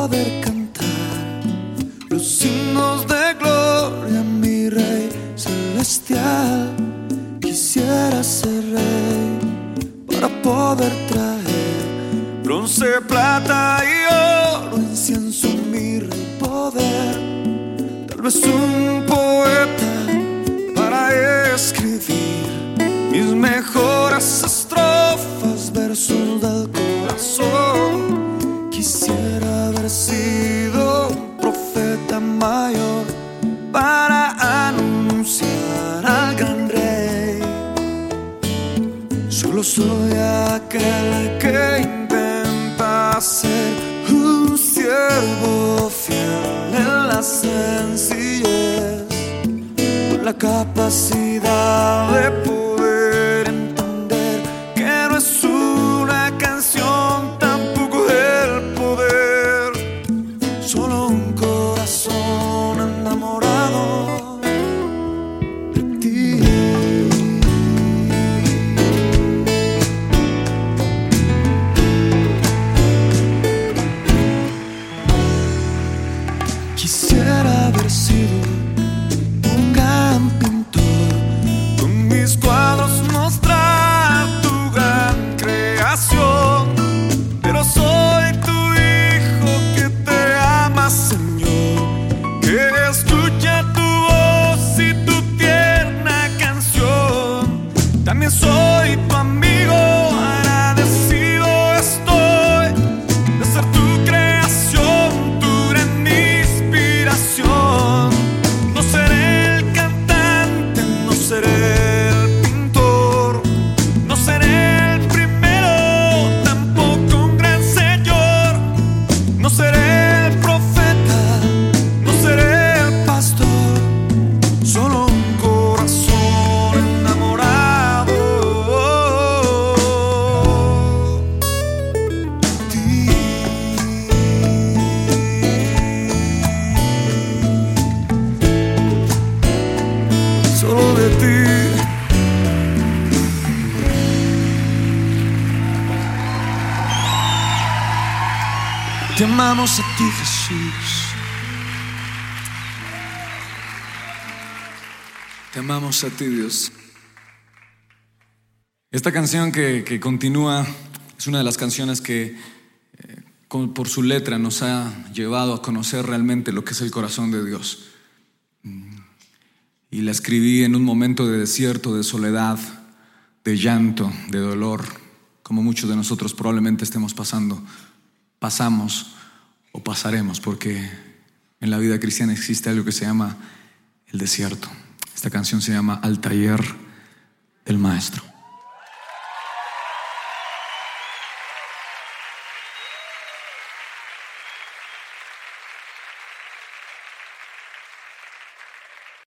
poder cantar los himnos de gloria, mi rey celestial. Quisiera ser rey para poder traer bronce, plata y oro, incienso, mi rey poder. Tal vez un poeta para escribir mis mejores estrofas, versos del corazón. Quisiera sido un profeta mayor para anunciar al gran rey. Solo soy aquel que intenta ser un siervo fiel en la sencillez, con la capacidad de escucha tu voz y tu tierna canción. También soy Te amamos a ti, Jesús. Te amamos a ti, Dios. Esta canción que, que continúa es una de las canciones que eh, por su letra nos ha llevado a conocer realmente lo que es el corazón de Dios. Mm. Y la escribí en un momento de desierto, de soledad, de llanto, de dolor, como muchos de nosotros probablemente estemos pasando, pasamos o pasaremos, porque en la vida cristiana existe algo que se llama el desierto. Esta canción se llama Al taller del maestro.